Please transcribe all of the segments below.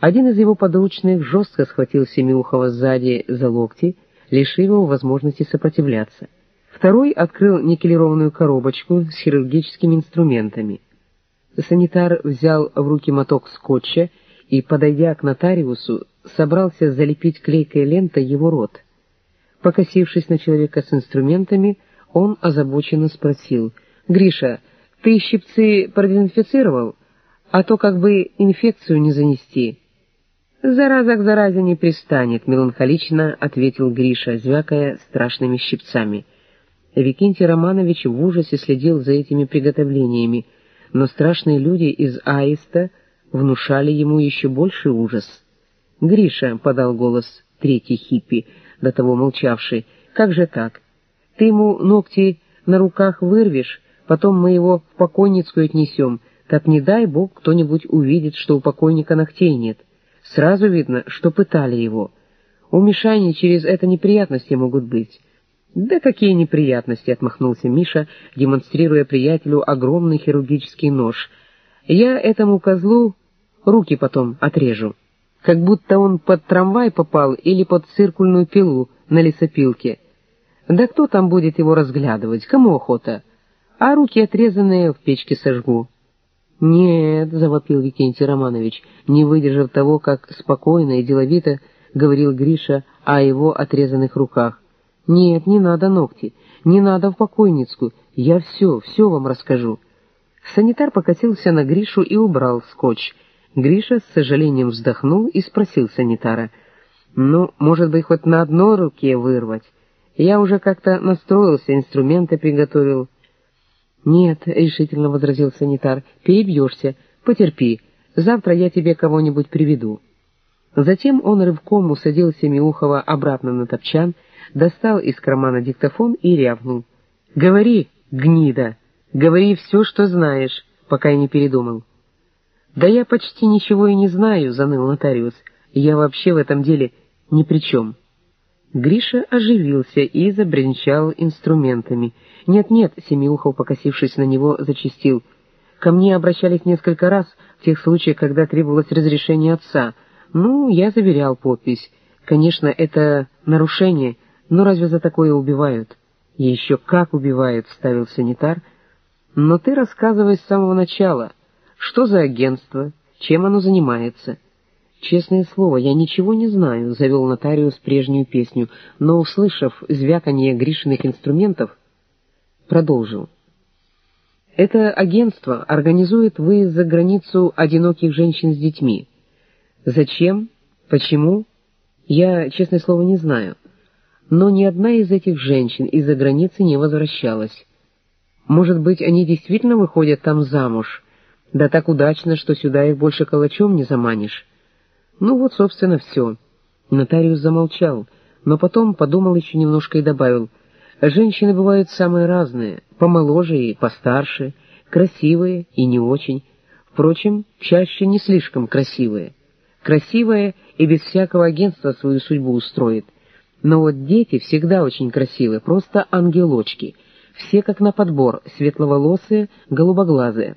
Один из его подручных жестко схватил Семиухова сзади за локти, лишив его возможности сопротивляться. Второй открыл никелированную коробочку с хирургическими инструментами. Санитар взял в руки моток скотча и, подойдя к нотариусу, собрался залепить клейкой лентой его рот. Покосившись на человека с инструментами, он озабоченно спросил, «Гриша, ты щипцы продезинфицировал? А то как бы инфекцию не занести». «Зараза к заразе не пристанет», — меланхолично ответил Гриша, звякая страшными щипцами. Викентий Романович в ужасе следил за этими приготовлениями, но страшные люди из Аиста внушали ему еще больший ужас. «Гриша», — подал голос третий хиппи, до того молчавший, — «как же так? Ты ему ногти на руках вырвешь, потом мы его в покойницкую отнесем, так не дай бог кто-нибудь увидит, что у покойника ногтей нет. Сразу видно, что пытали его. У Мишани через это неприятности могут быть». «Да какие неприятности!» — отмахнулся Миша, демонстрируя приятелю огромный хирургический нож. «Я этому козлу руки потом отрежу, как будто он под трамвай попал или под циркульную пилу на лесопилке. Да кто там будет его разглядывать, кому охота? А руки отрезанные в печке сожгу». «Нет», — завопил Викентий Романович, не выдержав того, как спокойно и деловито говорил Гриша о его отрезанных руках. «Нет, не надо ногти, не надо в покойницкую, я все, все вам расскажу». Санитар покосился на Гришу и убрал скотч. Гриша с сожалением вздохнул и спросил санитара, «Ну, может быть, хоть на одной руке вырвать? Я уже как-то настроился, инструменты приготовил». «Нет», — решительно возразил санитар, — «перебьешься, потерпи, завтра я тебе кого-нибудь приведу». Затем он рывком усадил Семиухова обратно на топчан, достал из кармана диктофон и рявкнул. «Говори, гнида, говори все, что знаешь, пока я не передумал». «Да я почти ничего и не знаю», — заныл нотариус. «Я вообще в этом деле ни при чем». Гриша оживился и забринчал инструментами. «Нет-нет», — Семиухов, покосившись на него, зачистил. «Ко мне обращались несколько раз в тех случаях, когда требовалось разрешение отца. Ну, я заверял подпись. Конечно, это нарушение, но разве за такое убивают?» «Еще как убивают», — вставил санитар. «Но ты рассказывай с самого начала. Что за агентство? Чем оно занимается?» «Честное слово, я ничего не знаю», — завел нотариус прежнюю песню, но, услышав звяканье Гришиных инструментов, продолжил. «Это агентство организует выезд за границу одиноких женщин с детьми. Зачем? Почему? Я, честное слово, не знаю. Но ни одна из этих женщин из-за границы не возвращалась. Может быть, они действительно выходят там замуж, да так удачно, что сюда их больше калачом не заманишь». Ну вот, собственно, все. Нотариус замолчал, но потом подумал еще немножко и добавил. Женщины бывают самые разные, помоложе и постарше, красивые и не очень. Впрочем, чаще не слишком красивые. Красивая и без всякого агентства свою судьбу устроит. Но вот дети всегда очень красивые, просто ангелочки. Все как на подбор, светловолосые, голубоглазые.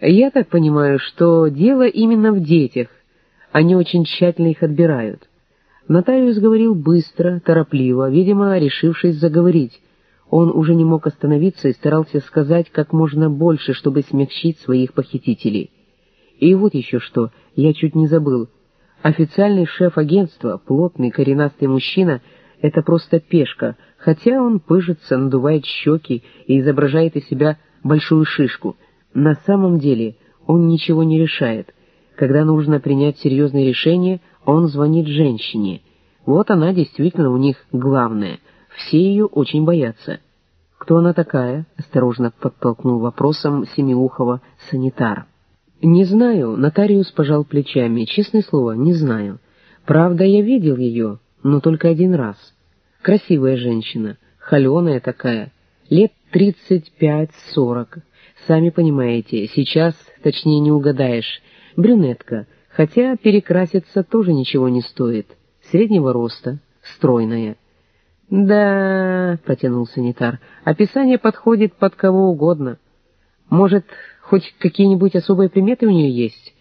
Я так понимаю, что дело именно в детях, они очень тщательно их отбирают. Нотариус говорил быстро, торопливо, видимо, решившись заговорить. Он уже не мог остановиться и старался сказать как можно больше, чтобы смягчить своих похитителей. И вот еще что, я чуть не забыл. Официальный шеф агентства, плотный коренастый мужчина, это просто пешка, хотя он пыжится, надувает щеки и изображает из себя большую шишку. На самом деле он ничего не решает — когда нужно принять серьезное решение, он звонит женщине. Вот она действительно у них главная. Все ее очень боятся. «Кто она такая?» — осторожно подтолкнул вопросом Семиухова санитар. «Не знаю», — нотариус пожал плечами. «Честное слово, не знаю. Правда, я видел ее, но только один раз. Красивая женщина, холеная такая, лет тридцать пять-сорок. Сами понимаете, сейчас точнее не угадаешь, брюнетка, хотя перекраситься тоже ничего не стоит, среднего роста, стройная. «Да», — протянул санитар, — «описание подходит под кого угодно. Может, хоть какие-нибудь особые приметы у нее есть?»